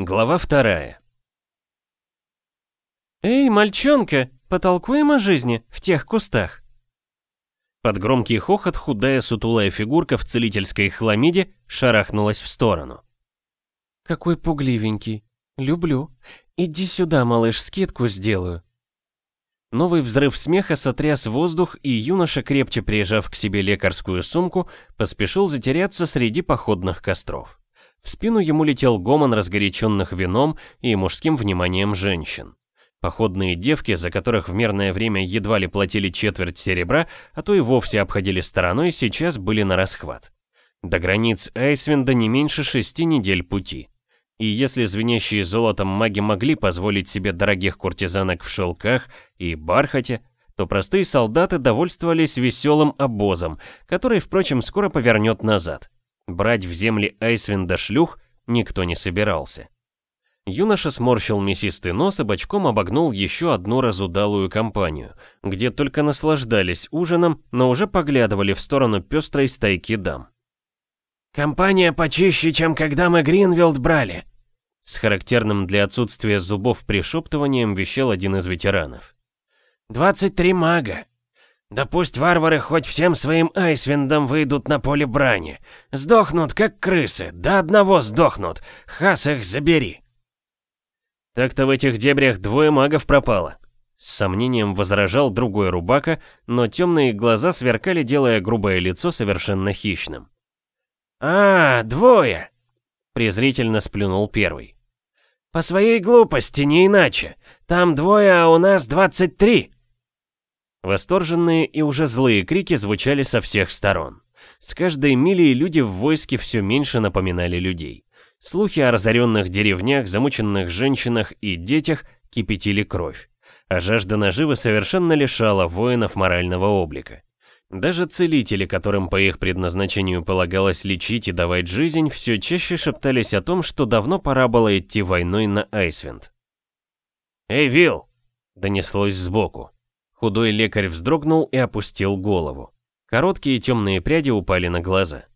Глава вторая. «Эй, мальчонка, потолкуем о жизни в тех кустах?» Под громкий хохот худая сутулая фигурка в целительской хламиде шарахнулась в сторону. «Какой пугливенький. Люблю. Иди сюда, малыш, скидку сделаю». Новый взрыв смеха сотряс воздух, и юноша, крепче прижав к себе лекарскую сумку, поспешил затеряться среди походных костров. В спину ему летел гомон разгоряченных вином и мужским вниманием женщин. Походные девки, за которых в мирное время едва ли платили четверть серебра, а то и вовсе обходили стороной, сейчас были на расхват. До границ Айсвинда не меньше шести недель пути. И если звенящие золотом маги могли позволить себе дорогих куртизанок в шелках и бархате, то простые солдаты довольствовались веселым обозом, который, впрочем, скоро повернет назад. Брать в земли Айсвинда шлюх никто не собирался. Юноша сморщил мясистый нос и бочком обогнул еще одну разудалую компанию, где только наслаждались ужином, но уже поглядывали в сторону пестрой стайки дам. «Компания почище, чем когда мы Гринвилд брали», с характерным для отсутствия зубов пришептыванием вещал один из ветеранов. «Двадцать три мага. Да пусть варвары хоть всем своим айсвиндом выйдут на поле брани. Сдохнут, как крысы, до одного сдохнут. Хас их забери. Так-то в этих дебрях двое магов пропало. С сомнением возражал другой рубака, но темные глаза сверкали, делая грубое лицо совершенно хищным. «А, двое!» — презрительно сплюнул первый. «По своей глупости, не иначе. Там двое, а у нас двадцать три!» Восторженные и уже злые крики звучали со всех сторон. С каждой милей люди в войске все меньше напоминали людей. Слухи о разоренных деревнях, замученных женщинах и детях кипятили кровь. А жажда наживы совершенно лишала воинов морального облика. Даже целители, которым по их предназначению полагалось лечить и давать жизнь, все чаще шептались о том, что давно пора было идти войной на Айсвинд. «Эй, Вилл!» — донеслось сбоку. Худой лекарь вздрогнул и опустил голову. Короткие темные пряди упали на глаза.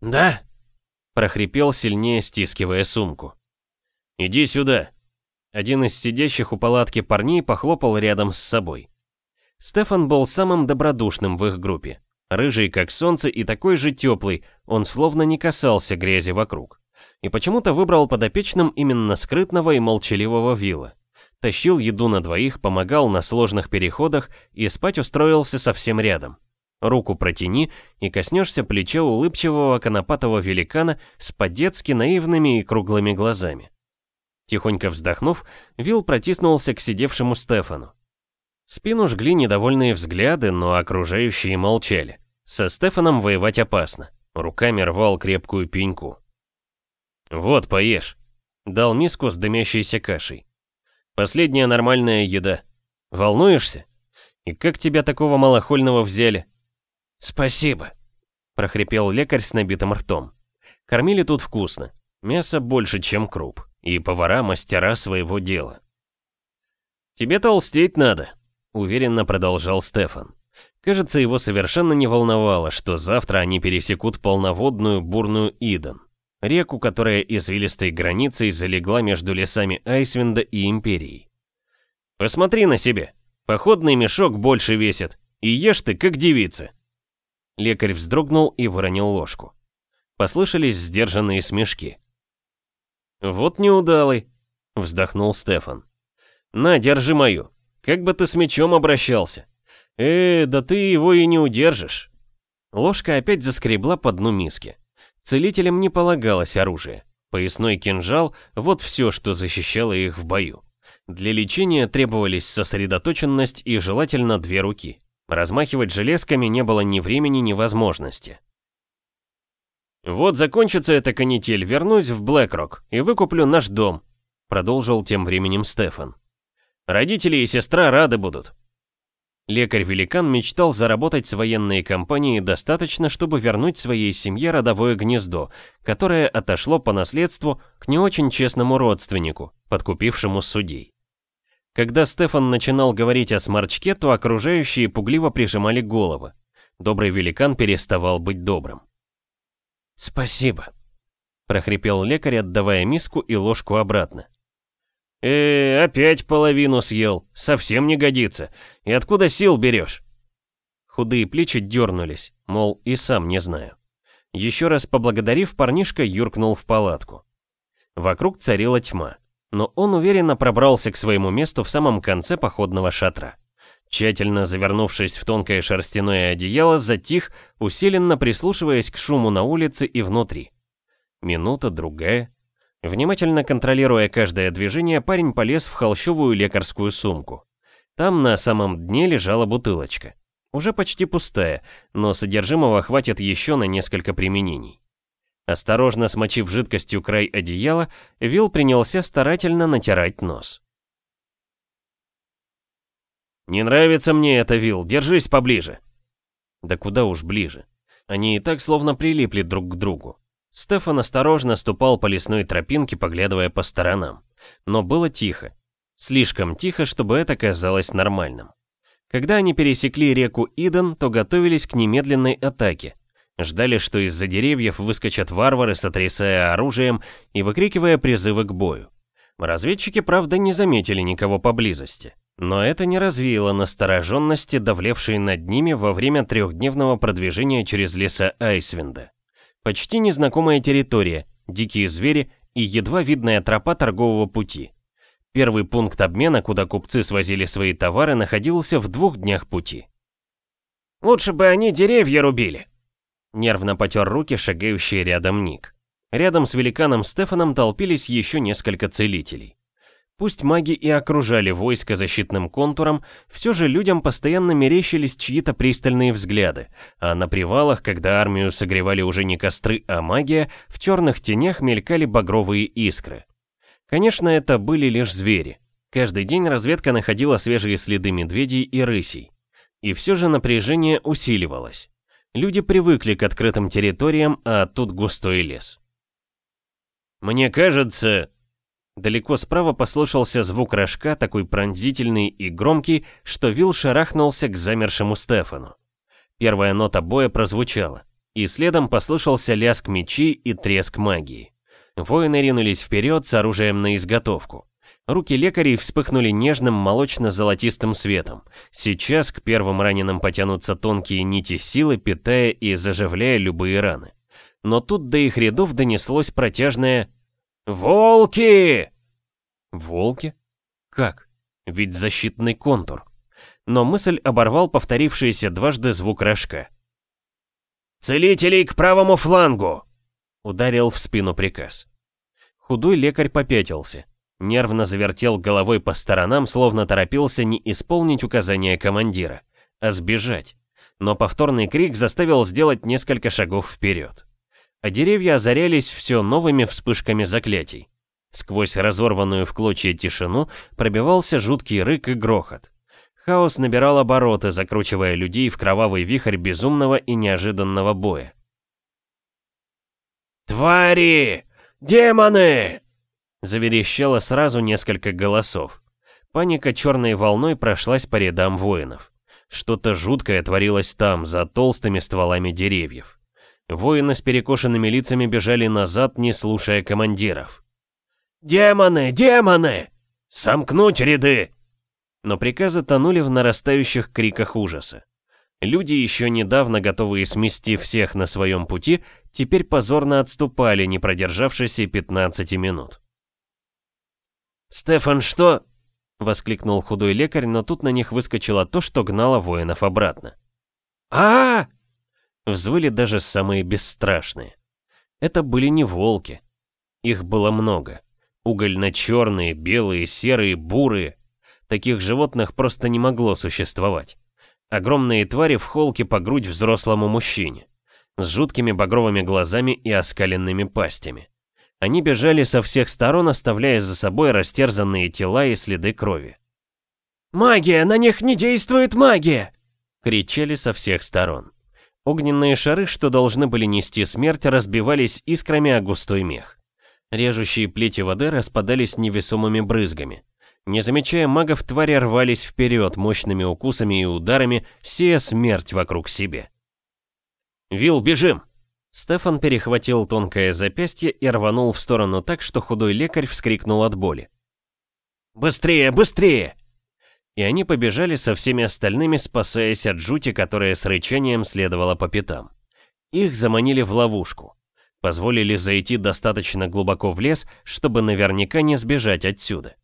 «Да?» – прохрипел, сильнее стискивая сумку. «Иди сюда!» Один из сидящих у палатки парней похлопал рядом с собой. Стефан был самым добродушным в их группе. Рыжий, как солнце, и такой же теплый, он словно не касался грязи вокруг. И почему-то выбрал подопечным именно скрытного и молчаливого вилла тащил еду на двоих, помогал на сложных переходах и спать устроился совсем рядом. Руку протяни и коснешься плеча улыбчивого конопатого великана с по-детски наивными и круглыми глазами. Тихонько вздохнув, Вил протиснулся к сидевшему Стефану. Спину жгли недовольные взгляды, но окружающие молчали. Со Стефаном воевать опасно. Руками рвал крепкую пеньку. «Вот, поешь», — дал миску с дымящейся кашей. Последняя нормальная еда. Волнуешься? И как тебя такого малохольного взяли? Спасибо, прохрипел лекарь с набитым ртом. Кормили тут вкусно. Мясо больше, чем круп. И повара мастера своего дела. Тебе толстеть надо, уверенно продолжал Стефан. Кажется, его совершенно не волновало, что завтра они пересекут полноводную бурную Иден реку, которая извилистой границей залегла между лесами Айсвинда и Империей. «Посмотри на себя, походный мешок больше весит, и ешь ты, как девица». Лекарь вздрогнул и выронил ложку. Послышались сдержанные смешки. «Вот неудалый», — вздохнул Стефан. «На, держи мою. Как бы ты с мечом обращался. Э, да ты его и не удержишь». Ложка опять заскребла по дну миски. Целителям не полагалось оружие. Поясной кинжал – вот все, что защищало их в бою. Для лечения требовались сосредоточенность и желательно две руки. Размахивать железками не было ни времени, ни возможности. «Вот закончится эта канитель, вернусь в Блэкрок и выкуплю наш дом», продолжил тем временем Стефан. «Родители и сестра рады будут. Лекарь-великан мечтал заработать с военной компанией достаточно, чтобы вернуть своей семье родовое гнездо, которое отошло по наследству к не очень честному родственнику, подкупившему судей. Когда Стефан начинал говорить о сморчке, то окружающие пугливо прижимали головы. Добрый великан переставал быть добрым. «Спасибо», прохрипел лекарь, отдавая миску и ложку обратно. «Э, опять половину съел, совсем не годится. И откуда сил берешь?» Худые плечи дернулись, мол, и сам не знаю. Еще раз поблагодарив, парнишка юркнул в палатку. Вокруг царила тьма, но он уверенно пробрался к своему месту в самом конце походного шатра. Тщательно завернувшись в тонкое шерстяное одеяло, затих, усиленно прислушиваясь к шуму на улице и внутри. Минута, другая. Внимательно контролируя каждое движение, парень полез в холщовую лекарскую сумку. Там на самом дне лежала бутылочка. Уже почти пустая, но содержимого хватит еще на несколько применений. Осторожно смочив жидкостью край одеяла, Вил принялся старательно натирать нос. «Не нравится мне это, Вил, держись поближе». Да куда уж ближе. Они и так словно прилипли друг к другу. Стефан осторожно ступал по лесной тропинке, поглядывая по сторонам. Но было тихо. Слишком тихо, чтобы это казалось нормальным. Когда они пересекли реку Иден, то готовились к немедленной атаке. Ждали, что из-за деревьев выскочат варвары, сотрясая оружием и выкрикивая призывы к бою. Разведчики, правда, не заметили никого поблизости. Но это не развеяло настороженности, давлевшей над ними во время трехдневного продвижения через леса Айсвинда. Почти незнакомая территория, дикие звери и едва видная тропа торгового пути. Первый пункт обмена, куда купцы свозили свои товары, находился в двух днях пути. «Лучше бы они деревья рубили», — нервно потер руки шагающий рядом Ник. Рядом с великаном Стефаном толпились еще несколько целителей. Пусть маги и окружали войско защитным контуром, все же людям постоянно мерещились чьи-то пристальные взгляды, а на привалах, когда армию согревали уже не костры, а магия, в черных тенях мелькали багровые искры. Конечно, это были лишь звери. Каждый день разведка находила свежие следы медведей и рысей. И все же напряжение усиливалось. Люди привыкли к открытым территориям, а тут густой лес. «Мне кажется», Далеко справа послышался звук рожка, такой пронзительный и громкий, что Вилл шарахнулся к замершему Стефану. Первая нота боя прозвучала, и следом послышался лязг мечей и треск магии. Воины ринулись вперед с оружием на изготовку. Руки лекарей вспыхнули нежным молочно-золотистым светом. Сейчас к первым раненым потянутся тонкие нити силы, питая и заживляя любые раны. Но тут до их рядов донеслось протяжное «Волки!» «Волки? Как? Ведь защитный контур». Но мысль оборвал повторившийся дважды звук рожка. «Целителей к правому флангу!» Ударил в спину приказ. Худой лекарь попятился. Нервно завертел головой по сторонам, словно торопился не исполнить указания командира, а сбежать. Но повторный крик заставил сделать несколько шагов вперед а деревья озарялись все новыми вспышками заклятий. Сквозь разорванную в клочья тишину пробивался жуткий рык и грохот. Хаос набирал обороты, закручивая людей в кровавый вихрь безумного и неожиданного боя. «Твари! Демоны!» Заверещало сразу несколько голосов. Паника черной волной прошлась по рядам воинов. Что-то жуткое творилось там, за толстыми стволами деревьев. Воины с перекошенными лицами бежали назад, не слушая командиров. «Демоны! Демоны! Сомкнуть ряды!» Но приказы тонули в нарастающих криках ужаса. Люди, еще недавно готовые смести всех на своем пути, теперь позорно отступали, не продержавшись и 15 минут. «Стефан, что?» — воскликнул худой лекарь, но тут на них выскочило то, что гнало воинов обратно. а, -а, -а Взвыли даже самые бесстрашные. Это были не волки. Их было много. Угольно-черные, белые, серые, бурые. Таких животных просто не могло существовать. Огромные твари в холке по грудь взрослому мужчине. С жуткими багровыми глазами и оскаленными пастями. Они бежали со всех сторон, оставляя за собой растерзанные тела и следы крови. «Магия! На них не действует магия!» Кричали со всех сторон. Огненные шары, что должны были нести смерть, разбивались искрами о густой мех. Режущие плети воды распадались невесомыми брызгами. Не замечая магов, твари рвались вперед мощными укусами и ударами, сея смерть вокруг себя. «Вил, бежим!» Стефан перехватил тонкое запястье и рванул в сторону так, что худой лекарь вскрикнул от боли. «Быстрее, быстрее!» И они побежали со всеми остальными, спасаясь от жути, которая с рычанием следовала по пятам. Их заманили в ловушку. Позволили зайти достаточно глубоко в лес, чтобы наверняка не сбежать отсюда.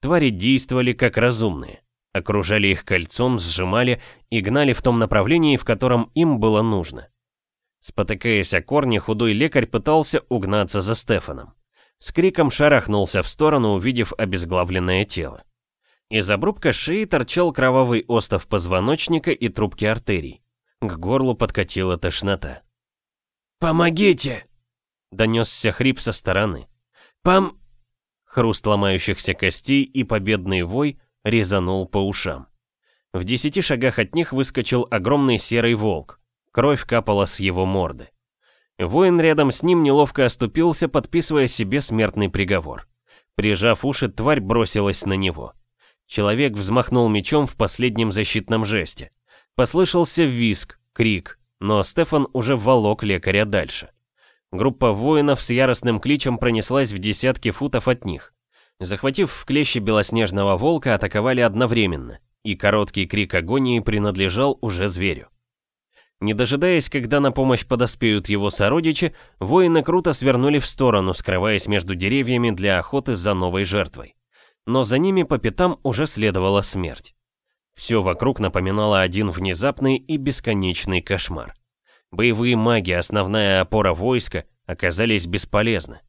Твари действовали как разумные. Окружали их кольцом, сжимали и гнали в том направлении, в котором им было нужно. Спотыкаясь о корни, худой лекарь пытался угнаться за Стефаном. С криком шарахнулся в сторону, увидев обезглавленное тело. Из обрубка шеи торчал кровавый остов позвоночника и трубки артерий. К горлу подкатила тошнота. «Помогите!» — донесся хрип со стороны. «Пом...» Хруст ломающихся костей и победный вой резанул по ушам. В десяти шагах от них выскочил огромный серый волк. Кровь капала с его морды. Воин рядом с ним неловко оступился, подписывая себе смертный приговор. Прижав уши, тварь бросилась на него. Человек взмахнул мечом в последнем защитном жесте. Послышался визг, крик, но Стефан уже волок лекаря дальше. Группа воинов с яростным кличем пронеслась в десятки футов от них. Захватив в клещи белоснежного волка, атаковали одновременно, и короткий крик агонии принадлежал уже зверю. Не дожидаясь, когда на помощь подоспеют его сородичи, воины круто свернули в сторону, скрываясь между деревьями для охоты за новой жертвой. Но за ними по пятам уже следовала смерть. Все вокруг напоминало один внезапный и бесконечный кошмар. Боевые маги, основная опора войска, оказались бесполезны.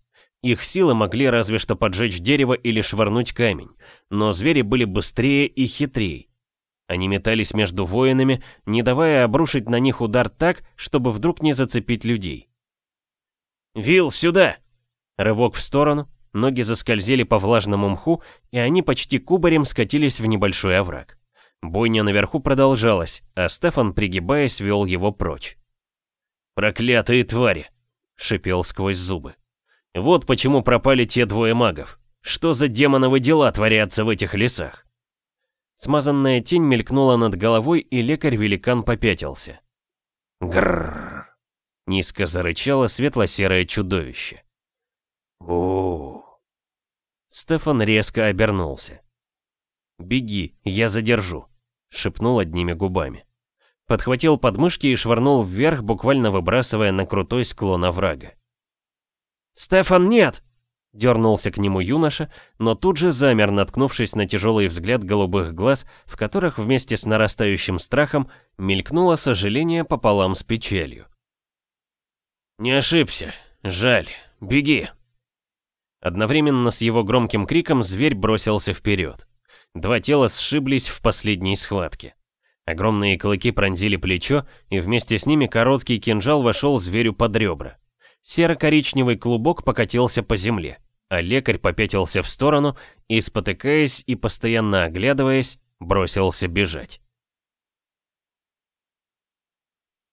Их силы могли разве что поджечь дерево или швырнуть камень, но звери были быстрее и хитрее. Они метались между воинами, не давая обрушить на них удар так, чтобы вдруг не зацепить людей. «Вил, сюда!» Рывок в сторону, ноги заскользили по влажному мху, и они почти кубарем скатились в небольшой овраг. Бойня наверху продолжалась, а Стефан, пригибаясь, вел его прочь. «Проклятые твари!» — шипел сквозь зубы. «Вот почему пропали те двое магов. Что за демоновы дела творятся в этих лесах?» Смазанная тень мелькнула над головой, и лекарь-великан попятился. Грррр! Низко зарычало светло-серое чудовище. О Стефан резко обернулся. «Беги, я задержу», — шепнул одними губами подхватил подмышки и швырнул вверх, буквально выбрасывая на крутой склон оврага. «Стефан, нет!» Дернулся к нему юноша, но тут же замер, наткнувшись на тяжелый взгляд голубых глаз, в которых вместе с нарастающим страхом мелькнуло сожаление пополам с печалью. «Не ошибся. Жаль. Беги!» Одновременно с его громким криком зверь бросился вперед. Два тела сшиблись в последней схватке. Огромные клыки пронзили плечо, и вместе с ними короткий кинжал вошел зверю под ребра. Серо-коричневый клубок покатился по земле, а лекарь попятился в сторону и, спотыкаясь и постоянно оглядываясь, бросился бежать.